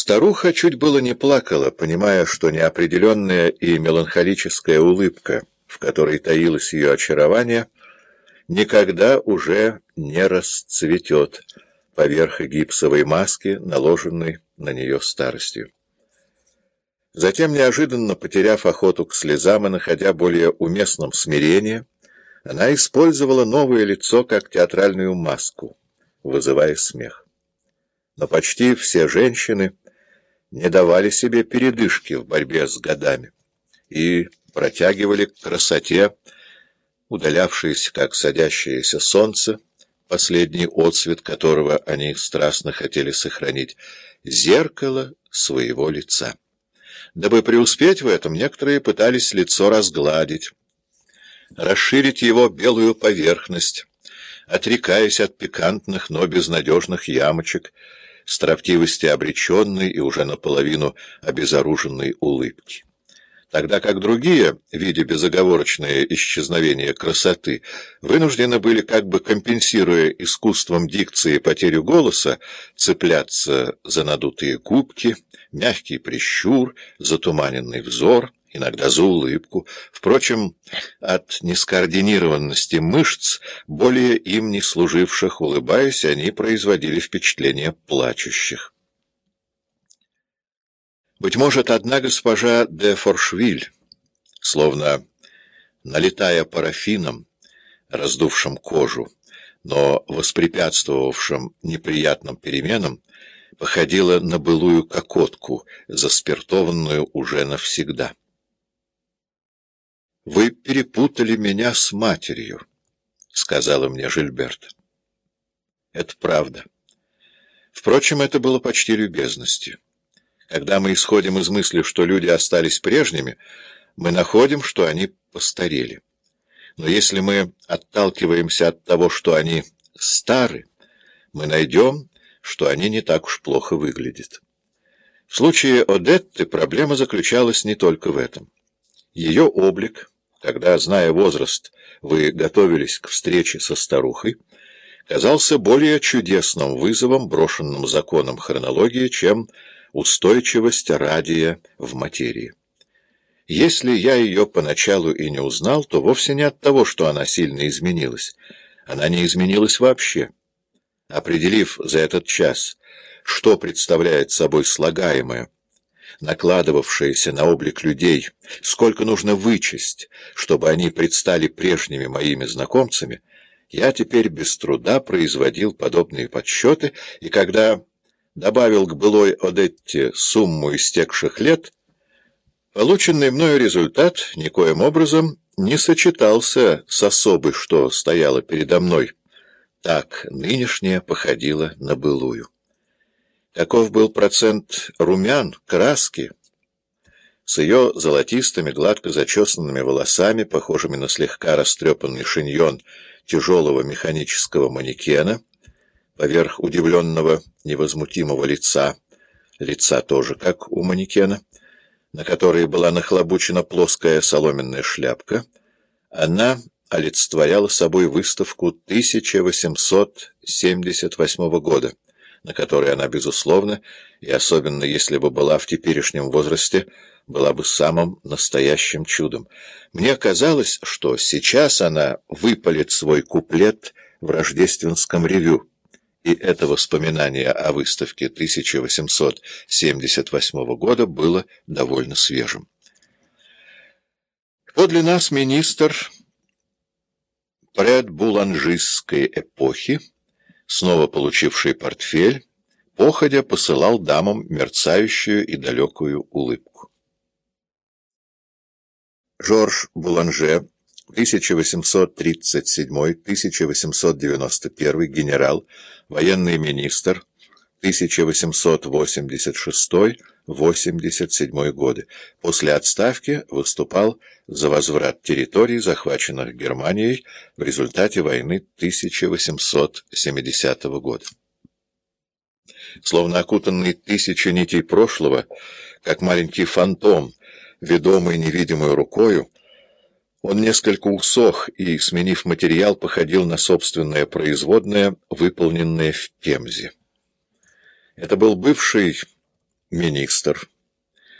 Старуха чуть было не плакала, понимая, что неопределенная и меланхолическая улыбка, в которой таилось ее очарование, никогда уже не расцветет поверх гипсовой маски, наложенной на нее старостью. Затем, неожиданно потеряв охоту к слезам и находя более уместным смирение, она использовала новое лицо как театральную маску, вызывая смех. Но почти все женщины не давали себе передышки в борьбе с годами и протягивали к красоте, удалявшись, как садящееся солнце, последний отсвет которого они страстно хотели сохранить, зеркало своего лица. Дабы преуспеть в этом, некоторые пытались лицо разгладить, расширить его белую поверхность, отрекаясь от пикантных, но безнадежных ямочек, строптивости обреченной и уже наполовину обезоруженной улыбки. Тогда как другие, видя безоговорочное исчезновение красоты, вынуждены были, как бы компенсируя искусством дикции потерю голоса, цепляться за надутые губки, мягкий прищур, затуманенный взор — иногда за улыбку. Впрочем, от нескоординированности мышц, более им не служивших, улыбаясь, они производили впечатление плачущих. Быть может, одна госпожа де Форшвиль, словно налетая парафином, раздувшим кожу, но воспрепятствовавшим неприятным переменам, походила на былую кокотку, заспиртованную уже навсегда. «Вы перепутали меня с матерью», — сказала мне Жильберт. Это правда. Впрочем, это было почти любезностью. Когда мы исходим из мысли, что люди остались прежними, мы находим, что они постарели. Но если мы отталкиваемся от того, что они стары, мы найдем, что они не так уж плохо выглядят. В случае Одетты проблема заключалась не только в этом. Ее облик когда, зная возраст, вы готовились к встрече со старухой, казался более чудесным вызовом, брошенным законом хронологии, чем устойчивость радия в материи. Если я ее поначалу и не узнал, то вовсе не от того, что она сильно изменилась. Она не изменилась вообще. Определив за этот час, что представляет собой слагаемое, накладывавшееся на облик людей, сколько нужно вычесть, чтобы они предстали прежними моими знакомцами, я теперь без труда производил подобные подсчеты, и когда добавил к былой Одетте сумму истекших лет, полученный мною результат никоим образом не сочетался с особой, что стояла передо мной. Так нынешняя походила на былую. Каков был процент румян, краски? С ее золотистыми, гладко зачесанными волосами, похожими на слегка растрепанный шиньон тяжелого механического манекена, поверх удивленного невозмутимого лица, лица тоже как у манекена, на которой была нахлобучена плоская соломенная шляпка, она олицетворяла собой выставку 1878 года на которой она, безусловно, и особенно если бы была в теперешнем возрасте, была бы самым настоящим чудом. Мне казалось, что сейчас она выпалит свой куплет в рождественском ревю, и это воспоминание о выставке 1878 года было довольно свежим. Подле нас министр предбуланжистской эпохи, снова получивший портфель, походя посылал дамам мерцающую и далекую улыбку. Жорж Буланже, 1837-1891 генерал, военный министр, 1886-87 годы. После отставки выступал за возврат территорий, захваченных Германией в результате войны 1870 года. Словно окутанный тысячи нитей прошлого, как маленький фантом, ведомый невидимой рукою, он несколько усох и, сменив материал, походил на собственное производное, выполненное в Пемзе. Это был бывший министр.